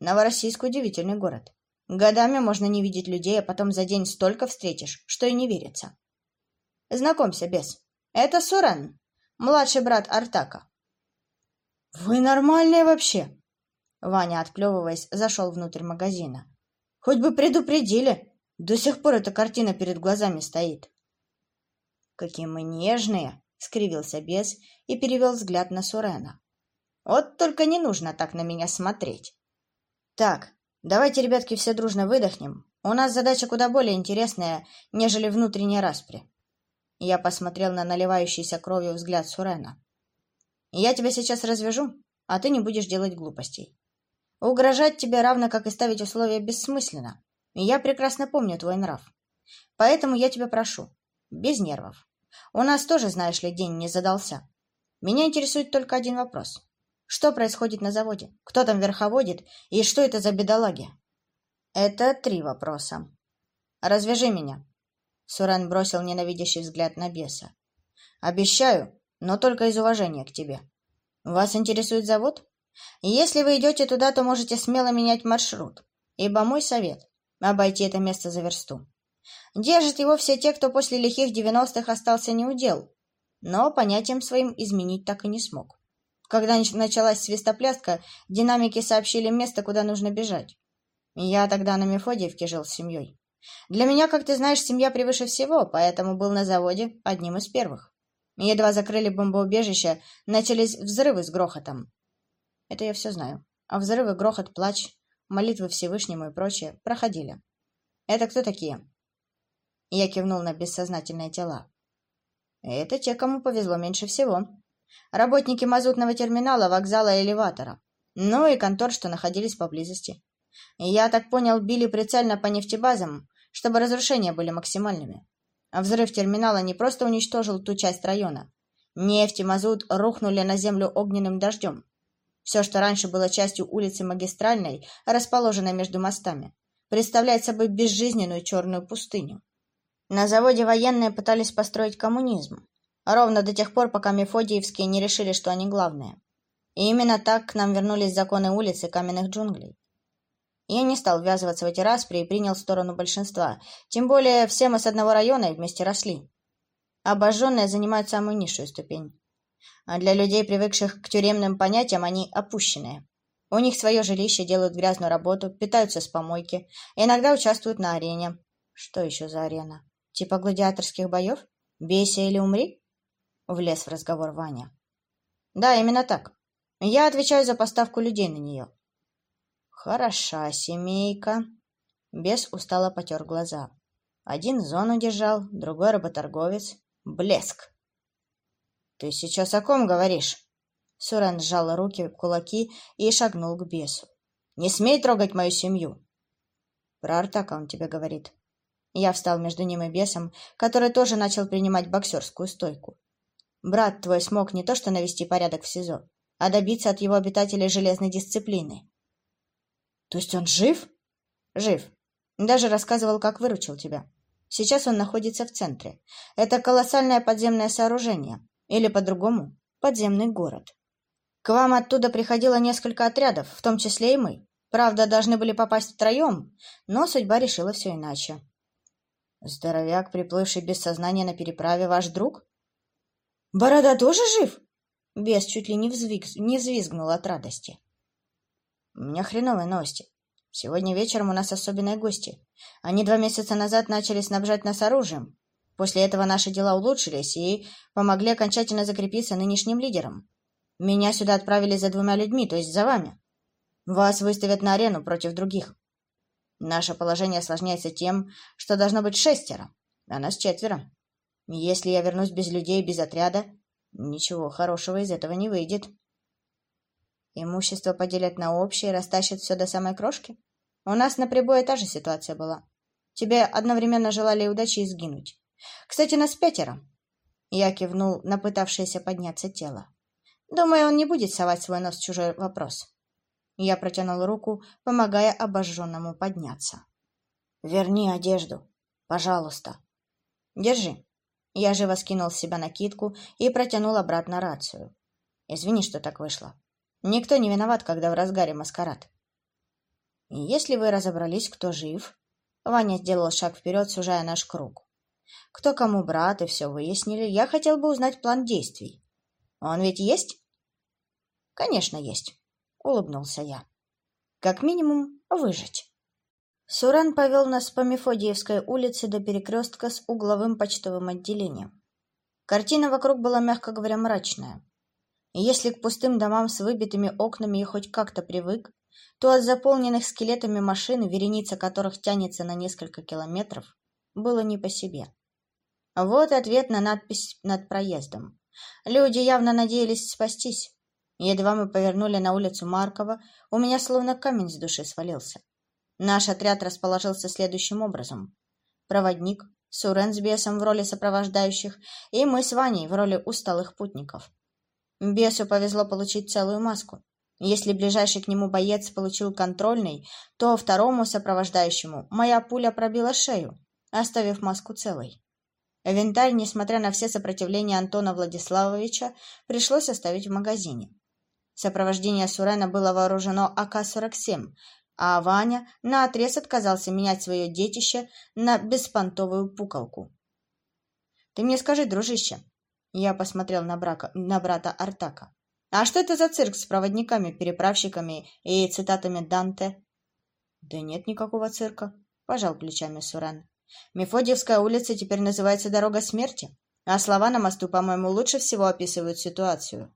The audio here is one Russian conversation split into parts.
Новороссийск — удивительный город. Годами можно не видеть людей, а потом за день столько встретишь, что и не верится. Знакомься, бес. Это Сурен, младший брат Артака. Вы нормальные вообще? Ваня, отплевываясь, зашел внутрь магазина. Хоть бы предупредили. До сих пор эта картина перед глазами стоит. Какие мы нежные, скривился бес и перевел взгляд на Сурена. Вот только не нужно так на меня смотреть. Так, давайте, ребятки, все дружно выдохнем. У нас задача куда более интересная, нежели внутренняя распри. Я посмотрел на наливающийся кровью взгляд Сурена. Я тебя сейчас развяжу, а ты не будешь делать глупостей. Угрожать тебе равно, как и ставить условия, бессмысленно. Я прекрасно помню твой нрав. Поэтому я тебя прошу, без нервов. У нас тоже, знаешь ли, день не задался. Меня интересует только один вопрос. Что происходит на заводе? Кто там верховодит? И что это за бедолаги? Это три вопроса. Развяжи меня. Сурен бросил ненавидящий взгляд на беса. Обещаю, но только из уважения к тебе. Вас интересует завод? Если вы идете туда, то можете смело менять маршрут, ибо мой совет — обойти это место за версту. Держат его все те, кто после лихих девяностых остался неудел, но понятием своим изменить так и не смог. Когда началась свистопляска, динамики сообщили место, куда нужно бежать. Я тогда на Мефодиевке жил с семьей. Для меня, как ты знаешь, семья превыше всего, поэтому был на заводе одним из первых. Едва закрыли бомбоубежище, начались взрывы с грохотом. Это я все знаю. А взрывы, грохот, плач, молитвы Всевышнему и прочее проходили. Это кто такие? Я кивнул на бессознательные тела. Это те, кому повезло меньше всего. Работники мазутного терминала, вокзала и элеватора. Ну и контор, что находились поблизости. Я так понял, били прицельно по нефтебазам, чтобы разрушения были максимальными. Взрыв терминала не просто уничтожил ту часть района. Нефть и мазут рухнули на землю огненным дождем. Все, что раньше было частью улицы Магистральной, расположенной между мостами, представляет собой безжизненную черную пустыню. На заводе военные пытались построить коммунизм, ровно до тех пор, пока Мефодиевские не решили, что они главные. И именно так к нам вернулись законы улицы каменных джунглей. Я не стал ввязываться в эти распри и принял сторону большинства, тем более все мы с одного района и вместе росли. Обожженные занимают самую низшую ступень. А для людей, привыкших к тюремным понятиям, они опущенные. У них свое жилище, делают грязную работу, питаются с помойки, иногда участвуют на арене. Что еще за арена? Типа гладиаторских боев? Бейся или умри? Влез в разговор Ваня. Да, именно так. Я отвечаю за поставку людей на нее. Хороша семейка. Бес устало потер глаза. Один зону держал, другой работорговец. Блеск. «Ты сейчас о ком говоришь?» Сурен сжал руки в кулаки и шагнул к бесу. «Не смей трогать мою семью!» «Про Артака он тебе говорит». Я встал между ним и бесом, который тоже начал принимать боксерскую стойку. «Брат твой смог не то что навести порядок в СИЗО, а добиться от его обитателей железной дисциплины». «То есть он жив?» «Жив. Даже рассказывал, как выручил тебя. Сейчас он находится в центре. Это колоссальное подземное сооружение. Или по-другому – подземный город. К вам оттуда приходило несколько отрядов, в том числе и мы. Правда, должны были попасть втроем, но судьба решила все иначе. Здоровяк, приплывший без сознания на переправе, ваш друг? Борода тоже жив? Бес чуть ли не, взвиг... не взвизгнул от радости. У меня хреновые новости. Сегодня вечером у нас особенные гости. Они два месяца назад начали снабжать нас оружием, После этого наши дела улучшились и помогли окончательно закрепиться нынешним лидером. Меня сюда отправили за двумя людьми, то есть за вами. Вас выставят на арену против других. Наше положение осложняется тем, что должно быть шестеро, а нас четверо. Если я вернусь без людей, без отряда, ничего хорошего из этого не выйдет. Имущество поделят на общее и растащат все до самой крошки? У нас на прибое та же ситуация была. Тебе одновременно желали удачи и сгинуть. Кстати, нас пятеро. Я кивнул на пытавшееся подняться тело. Думаю, он не будет совать свой нос в чужой вопрос. Я протянул руку, помогая обожженному подняться. «Верни одежду, пожалуйста». «Держи». Я живо скинул с себя накидку и протянул обратно рацию. «Извини, что так вышло. Никто не виноват, когда в разгаре маскарад». Если вы разобрались, кто жив, Ваня сделал шаг вперед, сужая наш круг. Кто кому брат, и все выяснили, я хотел бы узнать план действий. Он ведь есть? Конечно, есть, улыбнулся я. Как минимум, выжить. Суран повел нас по Мефодиевской улице до перекрестка с угловым почтовым отделением. Картина вокруг была, мягко говоря, мрачная. И если к пустым домам с выбитыми окнами и хоть как-то привык, то от заполненных скелетами машин, вереница которых тянется на несколько километров, было не по себе. Вот ответ на надпись над проездом. Люди явно надеялись спастись. Едва мы повернули на улицу Маркова, у меня словно камень с души свалился. Наш отряд расположился следующим образом. Проводник, Сурен с бесом в роли сопровождающих, и мы с Ваней в роли усталых путников. Бесу повезло получить целую маску. Если ближайший к нему боец получил контрольный, то второму сопровождающему моя пуля пробила шею, оставив маску целой. Винтарь, несмотря на все сопротивления Антона Владиславовича, пришлось оставить в магазине. Сопровождение Сурена было вооружено АК-47, а Ваня наотрез отказался менять свое детище на беспонтовую пукалку. «Ты мне скажи, дружище», — я посмотрел на, брака, на брата Артака, «а что это за цирк с проводниками, переправщиками и цитатами Данте?» «Да нет никакого цирка», — пожал плечами Сурен. «Мефодиевская улица теперь называется «Дорога смерти», а слова на мосту, по-моему, лучше всего описывают ситуацию».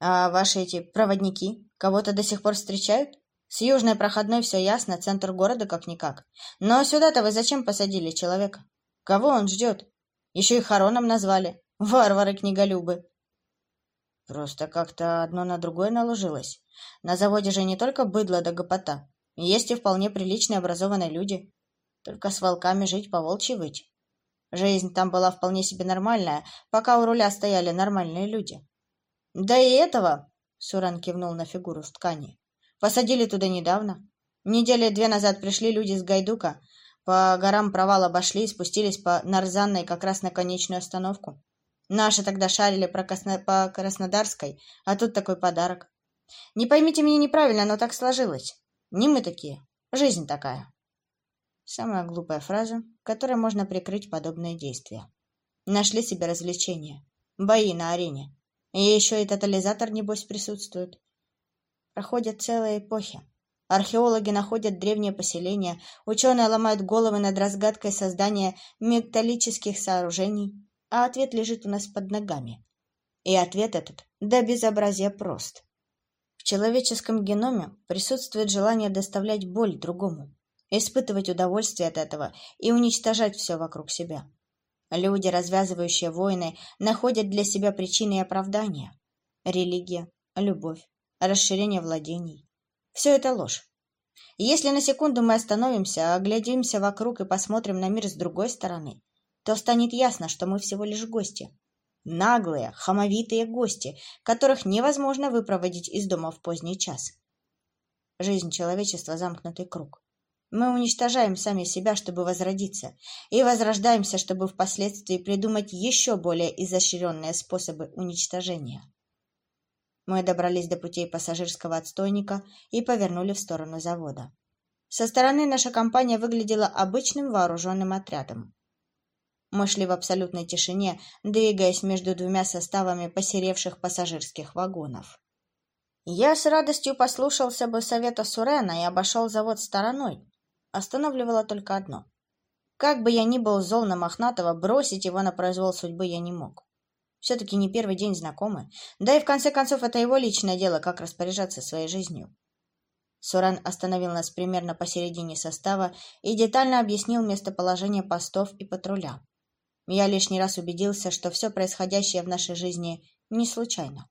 «А ваши эти проводники кого-то до сих пор встречают?» С южной проходной все ясно, центр города как-никак. Но сюда-то вы зачем посадили человека? Кого он ждет? Еще и хороном назвали. Варвары-книголюбы. Просто как-то одно на другое наложилось. На заводе же не только быдло да гопота. Есть и вполне приличные образованные люди. Только с волками жить по волчьи выть. Жизнь там была вполне себе нормальная, пока у руля стояли нормальные люди. Да и этого, Суран кивнул на фигуру в ткани, Посадили туда недавно. Недели две назад пришли люди с Гайдука. По горам провал обошли и спустились по Нарзанной как раз на конечную остановку. Наши тогда шарили про Красно... по Краснодарской, а тут такой подарок. Не поймите меня неправильно, но так сложилось. Не мы такие. Жизнь такая. Самая глупая фраза, которой можно прикрыть подобные действия. Нашли себе развлечения. Бои на арене. И еще и тотализатор, небось, присутствует проходят целые эпохи. Археологи находят древние поселения, ученые ломают головы над разгадкой создания металлических сооружений, а ответ лежит у нас под ногами. И ответ этот до безобразия прост. В человеческом геноме присутствует желание доставлять боль другому, испытывать удовольствие от этого и уничтожать все вокруг себя. Люди, развязывающие войны, находят для себя причины и оправдания. Религия, любовь, расширение владений. Все это ложь. если на секунду мы остановимся, оглядимся вокруг и посмотрим на мир с другой стороны, то станет ясно, что мы всего лишь гости. Наглые, хамовитые гости, которых невозможно выпроводить из дома в поздний час. Жизнь человечества – замкнутый круг. Мы уничтожаем сами себя, чтобы возродиться, и возрождаемся, чтобы впоследствии придумать еще более изощренные способы уничтожения. Мы добрались до путей пассажирского отстойника и повернули в сторону завода. Со стороны наша компания выглядела обычным вооруженным отрядом. Мы шли в абсолютной тишине, двигаясь между двумя составами посеревших пассажирских вагонов. Я с радостью послушался бы совета Сурена и обошел завод стороной. Останавливало только одно. Как бы я ни был зол на Мохнатого, бросить его на произвол судьбы я не мог. Все-таки не первый день знакомы. Да и в конце концов это его личное дело, как распоряжаться своей жизнью. Суран остановил нас примерно посередине состава и детально объяснил местоположение постов и патруля. Я лишний раз убедился, что все происходящее в нашей жизни не случайно.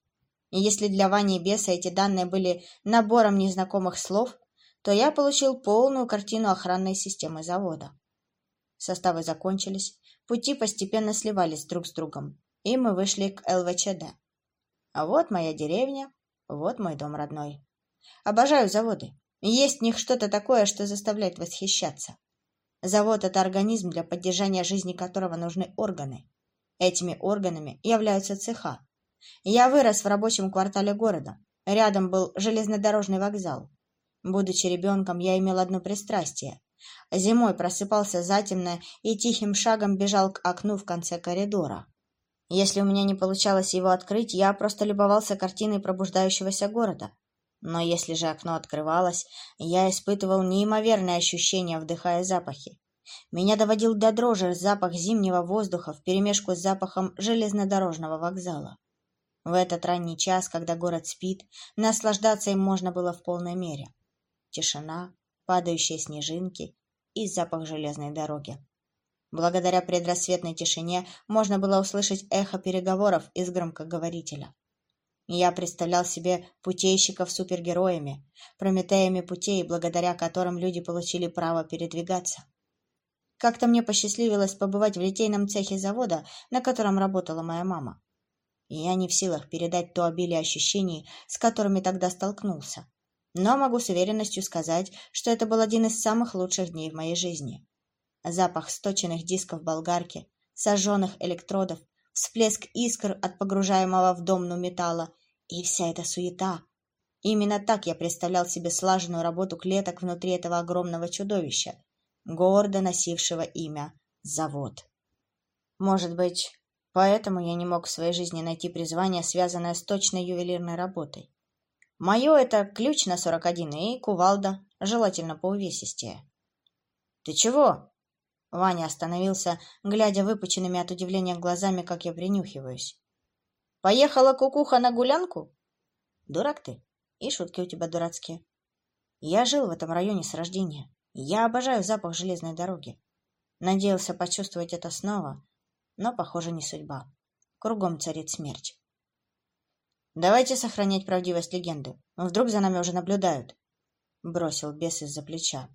И если для Вани и Беса эти данные были набором незнакомых слов, то я получил полную картину охранной системы завода. Составы закончились, пути постепенно сливались друг с другом и мы вышли к ЛВЧД. А вот моя деревня, вот мой дом родной. Обожаю заводы. Есть в них что-то такое, что заставляет восхищаться. Завод – это организм, для поддержания жизни которого нужны органы. Этими органами являются цеха. Я вырос в рабочем квартале города. Рядом был железнодорожный вокзал. Будучи ребенком, я имел одно пристрастие. Зимой просыпался затемно и тихим шагом бежал к окну в конце коридора. Если у меня не получалось его открыть, я просто любовался картиной пробуждающегося города. Но если же окно открывалось, я испытывал неимоверное ощущение, вдыхая запахи. Меня доводил до дрожи запах зимнего воздуха вперемешку с запахом железнодорожного вокзала. В этот ранний час, когда город спит, наслаждаться им можно было в полной мере. Тишина, падающие снежинки и запах железной дороги. Благодаря предрассветной тишине можно было услышать эхо переговоров из громкоговорителя. Я представлял себе путейщиков супергероями, прометеями путей, благодаря которым люди получили право передвигаться. Как-то мне посчастливилось побывать в литейном цехе завода, на котором работала моя мама. И я не в силах передать то обилие ощущений, с которыми тогда столкнулся. Но могу с уверенностью сказать, что это был один из самых лучших дней в моей жизни. Запах сточенных дисков болгарки, сожженных электродов, всплеск искр от погружаемого в домну металла и вся эта суета. Именно так я представлял себе слаженную работу клеток внутри этого огромного чудовища, гордо носившего имя «Завод». Может быть, поэтому я не мог в своей жизни найти призвание, связанное с точной ювелирной работой. Мое — это ключ на 41 и кувалда, желательно по увесистее. — Ты чего? Ваня остановился, глядя выпученными от удивления глазами, как я принюхиваюсь. «Поехала кукуха на гулянку?» «Дурак ты, и шутки у тебя дурацкие. Я жил в этом районе с рождения. Я обожаю запах железной дороги. Надеялся почувствовать это снова, но, похоже, не судьба. Кругом царит смерть. Давайте сохранять правдивость легенды. Вдруг за нами уже наблюдают. Бросил бес из-за плеча.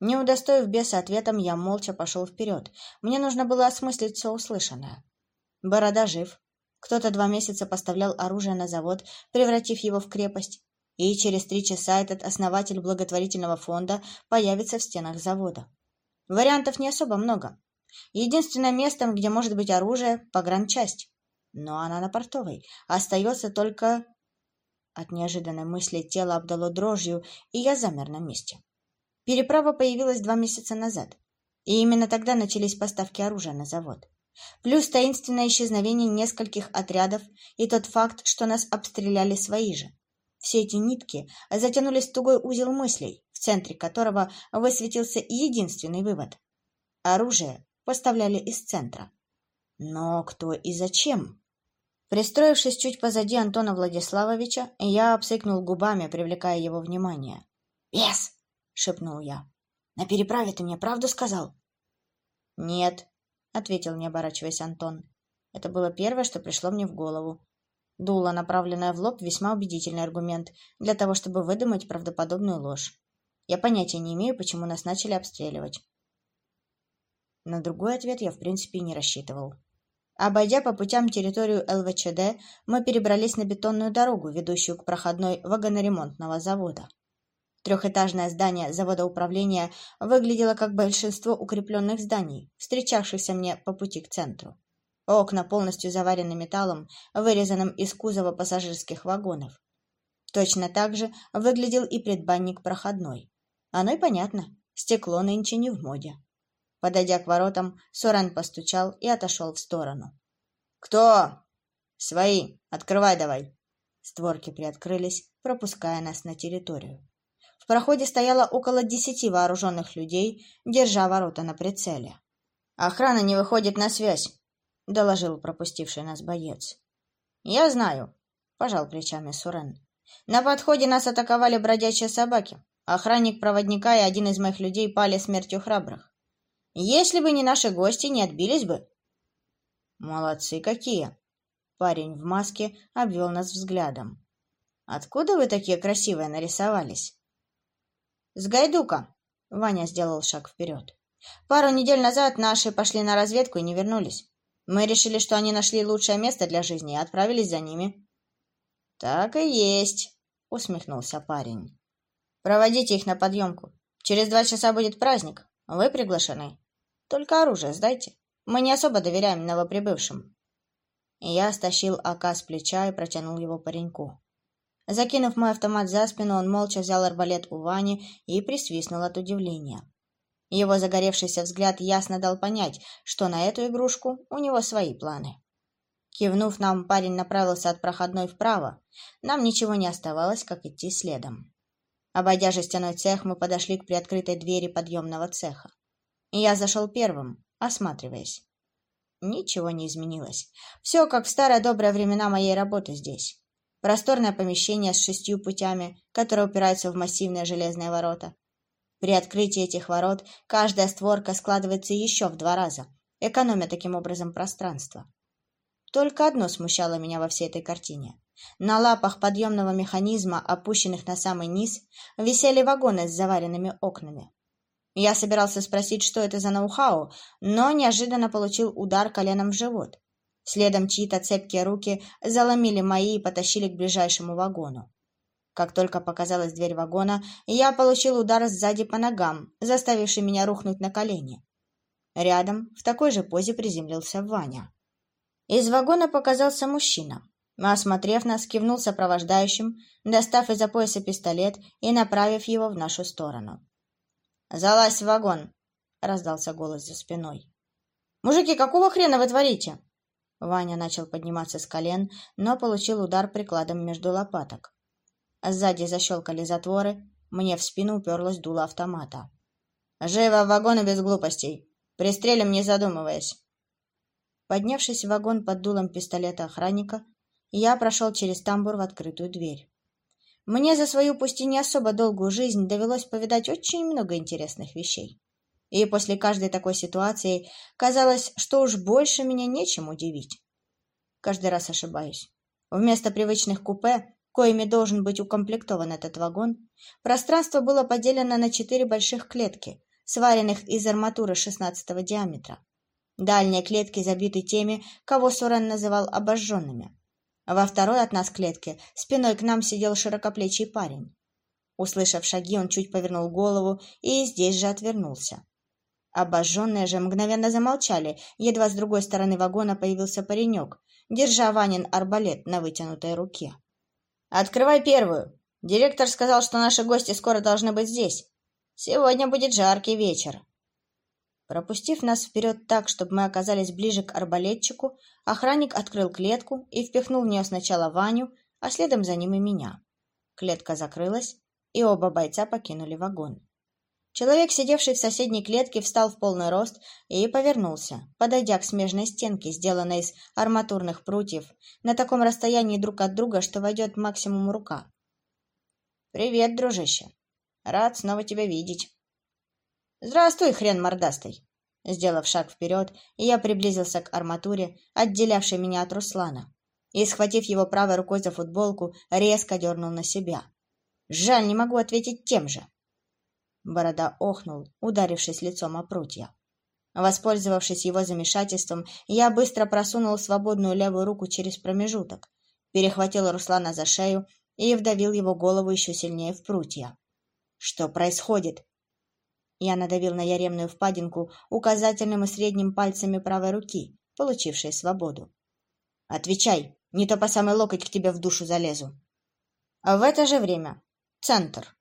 Не удостоив беса ответом, я молча пошел вперед. Мне нужно было осмыслить все услышанное. Борода жив. Кто-то два месяца поставлял оружие на завод, превратив его в крепость. И через три часа этот основатель благотворительного фонда появится в стенах завода. Вариантов не особо много. Единственное место, где может быть оружие – погранчасть. Но она на портовой. Остается только... От неожиданной мысли тело обдало дрожью, и я замер на месте. Переправа появилась два месяца назад, и именно тогда начались поставки оружия на завод. Плюс таинственное исчезновение нескольких отрядов и тот факт, что нас обстреляли свои же. Все эти нитки затянулись в тугой узел мыслей, в центре которого высветился единственный вывод. Оружие поставляли из центра. Но кто и зачем? Пристроившись чуть позади Антона Владиславовича, я обсыкнул губами, привлекая его внимание. «Бес!» Шепнул я. «На переправе ты мне правду сказал?» «Нет», — ответил, не оборачиваясь Антон. Это было первое, что пришло мне в голову. Дуло, направленное в лоб, весьма убедительный аргумент для того, чтобы выдумать правдоподобную ложь. Я понятия не имею, почему нас начали обстреливать. На другой ответ я, в принципе, не рассчитывал. Обойдя по путям территорию ЛВЧД, мы перебрались на бетонную дорогу, ведущую к проходной вагоноремонтного завода. Трехэтажное здание завода управления выглядело как большинство укрепленных зданий, встречавшихся мне по пути к центру. Окна полностью заварены металлом, вырезанным из кузова пассажирских вагонов. Точно так же выглядел и предбанник проходной. Оно и понятно, стекло нынче не в моде. Подойдя к воротам, Сурен постучал и отошел в сторону. «Кто?» «Свои. Открывай давай». Створки приоткрылись, пропуская нас на территорию. В проходе стояло около десяти вооруженных людей, держа ворота на прицеле. «Охрана не выходит на связь», — доложил пропустивший нас боец. «Я знаю», — пожал плечами Сурен. «На подходе нас атаковали бродячие собаки. Охранник проводника и один из моих людей пали смертью храбрых. Если бы не наши гости, не отбились бы». «Молодцы какие!» Парень в маске обвел нас взглядом. «Откуда вы такие красивые нарисовались?» «С Гайдука!» — Ваня сделал шаг вперед. «Пару недель назад наши пошли на разведку и не вернулись. Мы решили, что они нашли лучшее место для жизни и отправились за ними». «Так и есть», — усмехнулся парень. «Проводите их на подъемку. Через два часа будет праздник. Вы приглашены. Только оружие сдайте. Мы не особо доверяем новоприбывшим». Я стащил АК с плеча и протянул его пареньку. Закинув мой автомат за спину, он молча взял арбалет у Вани и присвистнул от удивления. Его загоревшийся взгляд ясно дал понять, что на эту игрушку у него свои планы. Кивнув нам, парень направился от проходной вправо. Нам ничего не оставалось, как идти следом. Обойдя жестяной цех, мы подошли к приоткрытой двери подъемного цеха. Я зашел первым, осматриваясь. Ничего не изменилось. Все как в старые добрые времена моей работы здесь. Просторное помещение с шестью путями, которые упираются в массивные железные ворота. При открытии этих ворот каждая створка складывается еще в два раза, экономя таким образом пространство. Только одно смущало меня во всей этой картине. На лапах подъемного механизма, опущенных на самый низ, висели вагоны с заваренными окнами. Я собирался спросить, что это за ноу-хау, но неожиданно получил удар коленом в живот. Следом чьи-то цепкие руки заломили мои и потащили к ближайшему вагону. Как только показалась дверь вагона, я получил удар сзади по ногам, заставивший меня рухнуть на колени. Рядом, в такой же позе, приземлился Ваня. Из вагона показался мужчина. Осмотрев нас, кивнул сопровождающим, достав из-за пояса пистолет и направив его в нашу сторону. «Залазь в вагон!» — раздался голос за спиной. «Мужики, какого хрена вы творите?» Ваня начал подниматься с колен, но получил удар прикладом между лопаток. Сзади защелкали затворы, мне в спину уперлась дуло автомата. «Живо в вагон и без глупостей! Пристрелим, не задумываясь!» Поднявшись в вагон под дулом пистолета охранника, я прошел через тамбур в открытую дверь. Мне за свою, пусть и не особо долгую жизнь, довелось повидать очень много интересных вещей. И после каждой такой ситуации казалось, что уж больше меня нечем удивить. Каждый раз ошибаюсь. Вместо привычных купе, коими должен быть укомплектован этот вагон, пространство было поделено на четыре больших клетки, сваренных из арматуры 16 диаметра. Дальние клетки забиты теми, кого Сурен называл обожженными. Во второй от нас клетке спиной к нам сидел широкоплечий парень. Услышав шаги, он чуть повернул голову и здесь же отвернулся. Обожженные же мгновенно замолчали, едва с другой стороны вагона появился паренек, держа Ванин арбалет на вытянутой руке. «Открывай первую! Директор сказал, что наши гости скоро должны быть здесь. Сегодня будет жаркий вечер». Пропустив нас вперед так, чтобы мы оказались ближе к арбалетчику, охранник открыл клетку и впихнул в нее сначала Ваню, а следом за ним и меня. Клетка закрылась, и оба бойца покинули вагон. Человек, сидевший в соседней клетке, встал в полный рост и повернулся, подойдя к смежной стенке, сделанной из арматурных прутьев, на таком расстоянии друг от друга, что войдет максимум рука. «Привет, дружище! Рад снова тебя видеть!» «Здравствуй, хрен мордастый!» Сделав шаг вперед, я приблизился к арматуре, отделявшей меня от Руслана, и, схватив его правой рукой за футболку, резко дернул на себя. «Жаль, не могу ответить тем же!» Борода охнул, ударившись лицом о прутья. Воспользовавшись его замешательством, я быстро просунул свободную левую руку через промежуток, перехватил Руслана за шею и вдавил его голову еще сильнее в прутья. «Что происходит?» Я надавил на яремную впадинку указательным и средним пальцами правой руки, получившей свободу. «Отвечай, не то по самый локоть к тебе в душу залезу». А в это же время. Центр.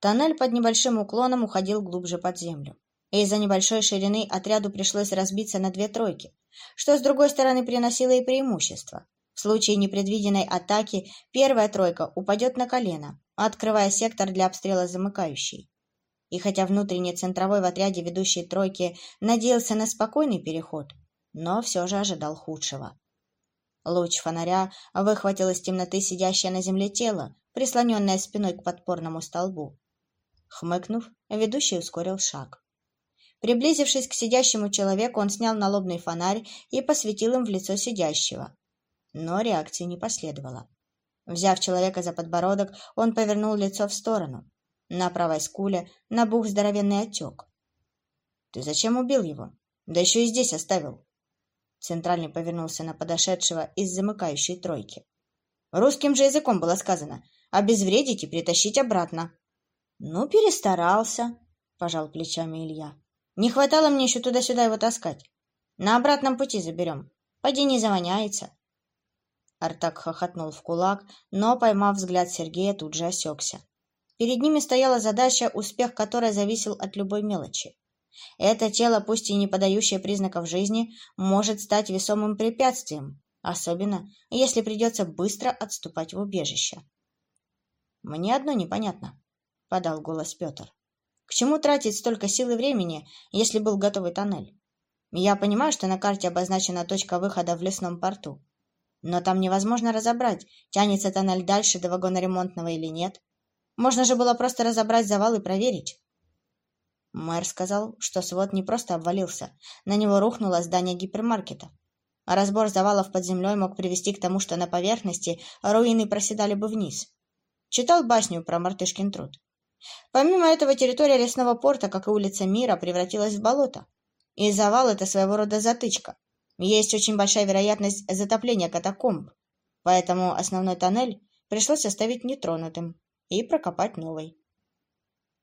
Тоннель под небольшим уклоном уходил глубже под землю. Из-за небольшой ширины отряду пришлось разбиться на две тройки, что с другой стороны приносило и преимущество. В случае непредвиденной атаки первая тройка упадет на колено, открывая сектор для обстрела замыкающей. И хотя внутренний центровой в отряде ведущей тройки надеялся на спокойный переход, но все же ожидал худшего. Луч фонаря выхватил из темноты сидящее на земле тело, прислоненное спиной к подпорному столбу. Хмыкнув, ведущий ускорил шаг. Приблизившись к сидящему человеку, он снял налобный фонарь и посветил им в лицо сидящего. Но реакции не последовало. Взяв человека за подбородок, он повернул лицо в сторону. На правой скуле набух здоровенный отек. «Ты зачем убил его? Да еще и здесь оставил!» Центральный повернулся на подошедшего из замыкающей тройки. «Русским же языком было сказано. Обезвредить и притащить обратно». «Ну, перестарался», — пожал плечами Илья. «Не хватало мне еще туда-сюда его таскать. На обратном пути заберем. Поди не завоняется». Артак хохотнул в кулак, но, поймав взгляд Сергея, тут же осекся. Перед ними стояла задача, успех которой зависел от любой мелочи. Это тело, пусть и не подающее признаков жизни, может стать весомым препятствием, особенно если придется быстро отступать в убежище. «Мне одно непонятно», — подал голос Петр. «К чему тратить столько сил и времени, если был готовый тоннель? Я понимаю, что на карте обозначена точка выхода в лесном порту. Но там невозможно разобрать, тянется тоннель дальше до вагона ремонтного или нет. Можно же было просто разобрать завал и проверить. Мэр сказал, что свод не просто обвалился, на него рухнуло здание гипермаркета. А разбор завалов под землей мог привести к тому, что на поверхности руины проседали бы вниз. Читал басню про мартышкин труд. Помимо этого, территория лесного порта, как и улица Мира, превратилась в болото. И завал — это своего рода затычка. Есть очень большая вероятность затопления катакомб, поэтому основной тоннель пришлось оставить нетронутым и прокопать новый.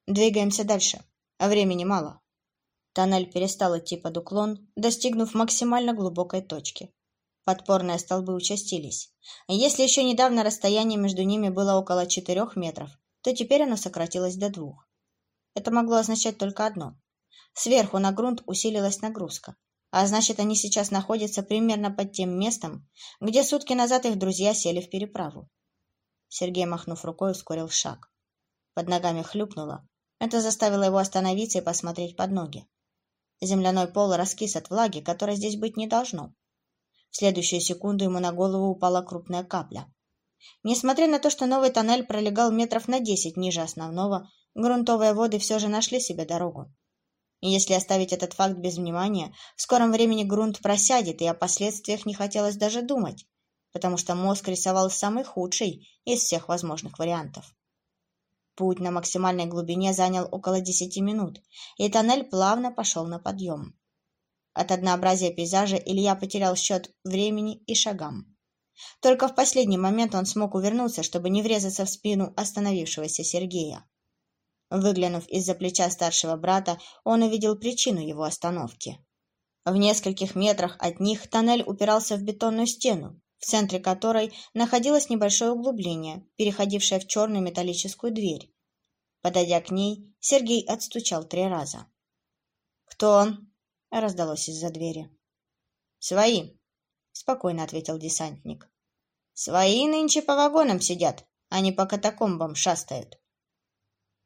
Двигаемся дальше. Времени мало. Тоннель перестал идти под уклон, достигнув максимально глубокой точки. Подпорные столбы участились. Если еще недавно расстояние между ними было около четырех метров, то теперь оно сократилось до двух. Это могло означать только одно. Сверху на грунт усилилась нагрузка, а значит, они сейчас находятся примерно под тем местом, где сутки назад их друзья сели в переправу. Сергей, махнув рукой, ускорил шаг. Под ногами хлюпнуло. Это заставило его остановиться и посмотреть под ноги. Земляной пол раскис от влаги, которой здесь быть не должно. В следующую секунду ему на голову упала крупная капля. Несмотря на то, что новый тоннель пролегал метров на десять ниже основного, грунтовые воды все же нашли себе дорогу. И если оставить этот факт без внимания, в скором времени грунт просядет, и о последствиях не хотелось даже думать потому что мозг рисовал самый худший из всех возможных вариантов. Путь на максимальной глубине занял около десяти минут, и тоннель плавно пошел на подъем. От однообразия пейзажа Илья потерял счет времени и шагам. Только в последний момент он смог увернуться, чтобы не врезаться в спину остановившегося Сергея. Выглянув из-за плеча старшего брата, он увидел причину его остановки. В нескольких метрах от них тоннель упирался в бетонную стену, в центре которой находилось небольшое углубление, переходившее в черную металлическую дверь. Подойдя к ней, Сергей отстучал три раза. «Кто он?» — раздалось из-за двери. «Свои», — спокойно ответил десантник. «Свои нынче по вагонам сидят, а не по катакомбам шастают.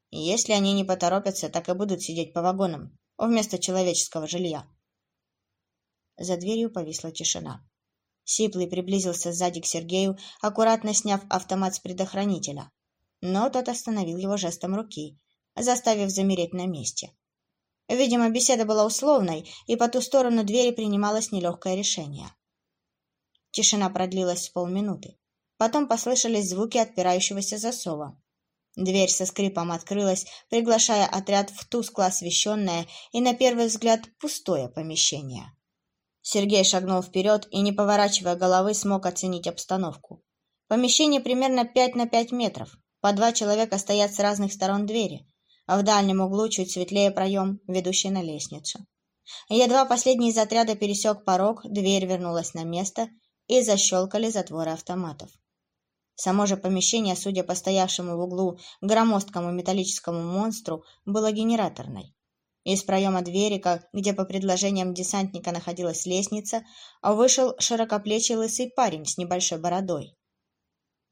если они не поторопятся, так и будут сидеть по вагонам, вместо человеческого жилья». За дверью повисла тишина. Сиплый приблизился сзади к Сергею, аккуратно сняв автомат с предохранителя. Но тот остановил его жестом руки, заставив замереть на месте. Видимо, беседа была условной, и по ту сторону двери принималось нелегкое решение. Тишина продлилась полминуты. Потом послышались звуки отпирающегося засова. Дверь со скрипом открылась, приглашая отряд в тускло освещенное и, на первый взгляд, пустое помещение. Сергей шагнул вперед и, не поворачивая головы, смог оценить обстановку. Помещение примерно 5 на 5 метров. По два человека стоят с разных сторон двери, а в дальнем углу чуть светлее проем, ведущий на лестницу. Едва последний из отряда пересек порог, дверь вернулась на место и защелкали затворы автоматов. Само же помещение, судя по стоявшему в углу громоздкому металлическому монстру, было генераторной. Из проема двери, где по предложениям десантника находилась лестница, вышел широкоплечий лысый парень с небольшой бородой.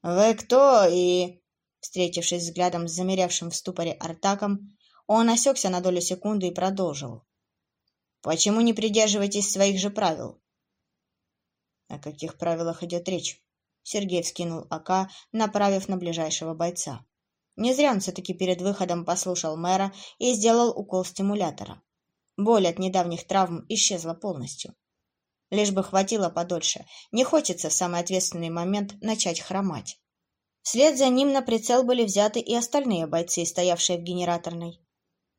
«Вы кто?» и... Встретившись взглядом с замерявшим в ступоре Артаком, он осекся на долю секунды и продолжил. «Почему не придерживаетесь своих же правил?» «О каких правилах идет речь?» Сергей вскинул АК, направив на ближайшего бойца. Не зря он все-таки перед выходом послушал мэра и сделал укол стимулятора. Боль от недавних травм исчезла полностью. Лишь бы хватило подольше. Не хочется в самый ответственный момент начать хромать. Вслед за ним на прицел были взяты и остальные бойцы, стоявшие в генераторной.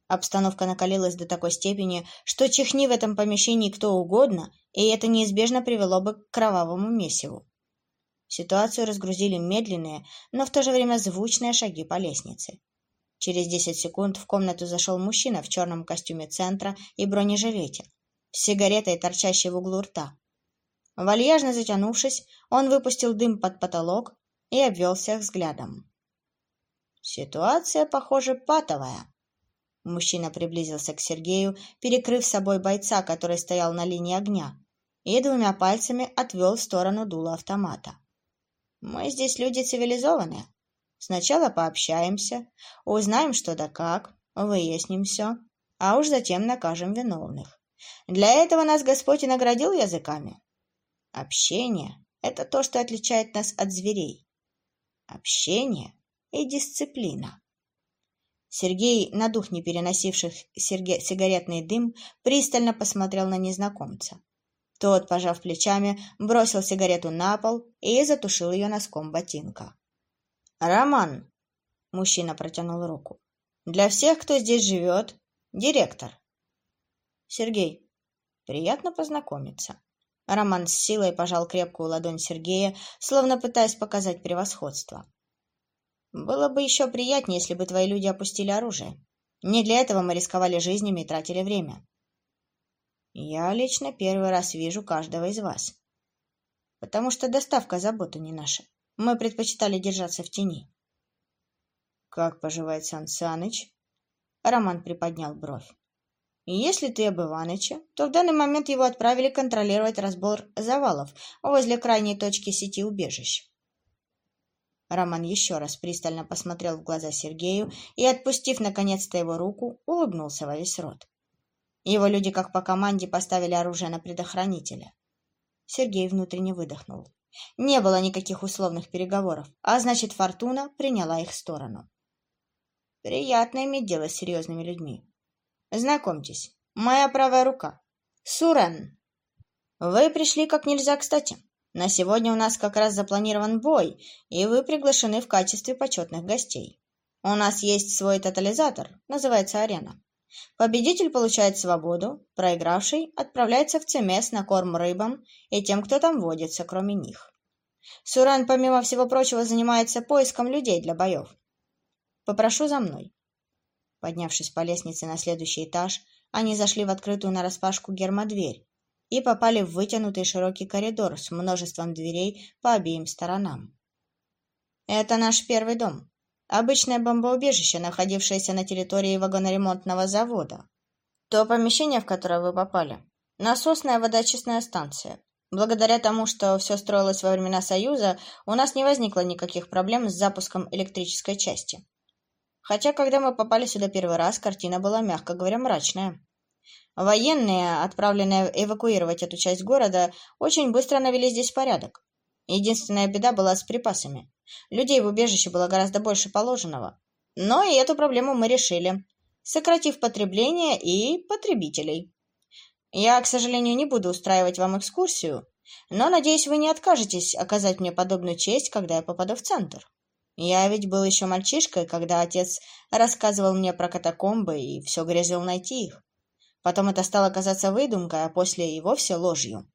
Обстановка накалилась до такой степени, что чихни в этом помещении кто угодно, и это неизбежно привело бы к кровавому месиву. Ситуацию разгрузили медленные, но в то же время звучные шаги по лестнице. Через десять секунд в комнату зашел мужчина в черном костюме центра и бронежилете, с сигаретой, торчащей в углу рта. Вальяжно затянувшись, он выпустил дым под потолок и обвел всех взглядом. Ситуация, похоже, патовая. Мужчина приблизился к Сергею, перекрыв собой бойца, который стоял на линии огня, и двумя пальцами отвел в сторону дула автомата. «Мы здесь люди цивилизованные. Сначала пообщаемся, узнаем что да как, выясним все, а уж затем накажем виновных. Для этого нас Господь и наградил языками. Общение — это то, что отличает нас от зверей. Общение и дисциплина. Сергей, на дух не переносивших сигаретный дым, пристально посмотрел на незнакомца. Тот, пожав плечами, бросил сигарету на пол и затушил ее носком ботинка. «Роман!» — мужчина протянул руку. «Для всех, кто здесь живет, директор». «Сергей, приятно познакомиться». Роман с силой пожал крепкую ладонь Сергея, словно пытаясь показать превосходство. Было бы еще приятнее, если бы твои люди опустили оружие. Не для этого мы рисковали жизнями и тратили время. Я лично первый раз вижу каждого из вас. Потому что доставка забота не наша. Мы предпочитали держаться в тени. Как поживает Сан Саныч? Роман приподнял бровь. Если ты об Иваныче, то в данный момент его отправили контролировать разбор завалов возле крайней точки сети убежищ. Роман еще раз пристально посмотрел в глаза Сергею и, отпустив наконец-то его руку, улыбнулся во весь рот. Его люди, как по команде, поставили оружие на предохранителя. Сергей внутренне выдохнул. Не было никаких условных переговоров, а значит, Фортуна приняла их сторону. Приятно иметь дело с серьезными людьми. Знакомьтесь, моя правая рука. Сурен. Вы пришли как нельзя кстати. На сегодня у нас как раз запланирован бой, и вы приглашены в качестве почетных гостей. У нас есть свой тотализатор, называется «Арена». Победитель получает свободу, проигравший отправляется в ЦМС на корм рыбам и тем, кто там водится, кроме них. Суран, помимо всего прочего, занимается поиском людей для боев. Попрошу за мной. Поднявшись по лестнице на следующий этаж, они зашли в открытую нараспашку гермодверь, и попали в вытянутый широкий коридор с множеством дверей по обеим сторонам. «Это наш первый дом. Обычное бомбоубежище, находившееся на территории вагоноремонтного завода. То помещение, в которое вы попали, насосная водочистная станция. Благодаря тому, что все строилось во времена Союза, у нас не возникло никаких проблем с запуском электрической части. Хотя, когда мы попали сюда первый раз, картина была, мягко говоря, мрачная. Военные, отправленные эвакуировать эту часть города, очень быстро навели здесь порядок. Единственная беда была с припасами. Людей в убежище было гораздо больше положенного. Но и эту проблему мы решили, сократив потребление и потребителей. Я, к сожалению, не буду устраивать вам экскурсию, но, надеюсь, вы не откажетесь оказать мне подобную честь, когда я попаду в центр. Я ведь был еще мальчишкой, когда отец рассказывал мне про катакомбы и все грезил найти их. Потом это стало казаться выдумкой, а после и вовсе ложью.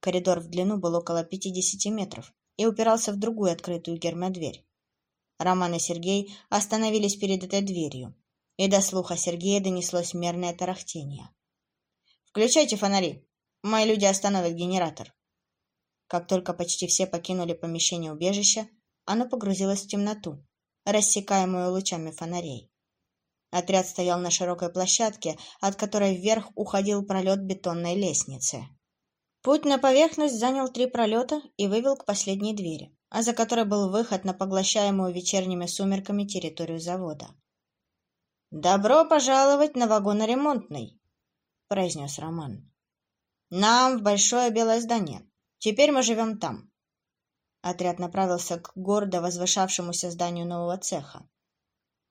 Коридор в длину был около пятидесяти метров и упирался в другую открытую гермодверь. Роман и Сергей остановились перед этой дверью, и до слуха Сергея донеслось мерное тарахтение. «Включайте фонари! Мои люди остановят генератор!» Как только почти все покинули помещение убежища, оно погрузилось в темноту, рассекаемую лучами фонарей. Отряд стоял на широкой площадке, от которой вверх уходил пролет бетонной лестницы. Путь на поверхность занял три пролета и вывел к последней двери, а за которой был выход на поглощаемую вечерними сумерками территорию завода. «Добро пожаловать на вагоноремонтный», — произнес Роман. «Нам в большое белое здание. Теперь мы живем там». Отряд направился к гордо возвышавшемуся зданию нового цеха.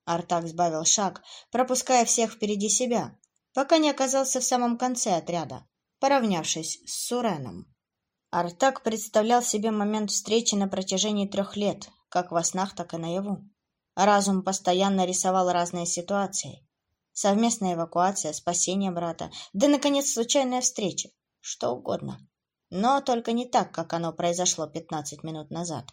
Артак сбавил шаг, пропуская всех впереди себя, пока не оказался в самом конце отряда, поравнявшись с Суреном. Артак представлял себе момент встречи на протяжении трех лет, как во снах, так и наяву. Разум постоянно рисовал разные ситуации. Совместная эвакуация, спасение брата, да, наконец, случайная встреча. Что угодно. Но только не так, как оно произошло пятнадцать минут назад.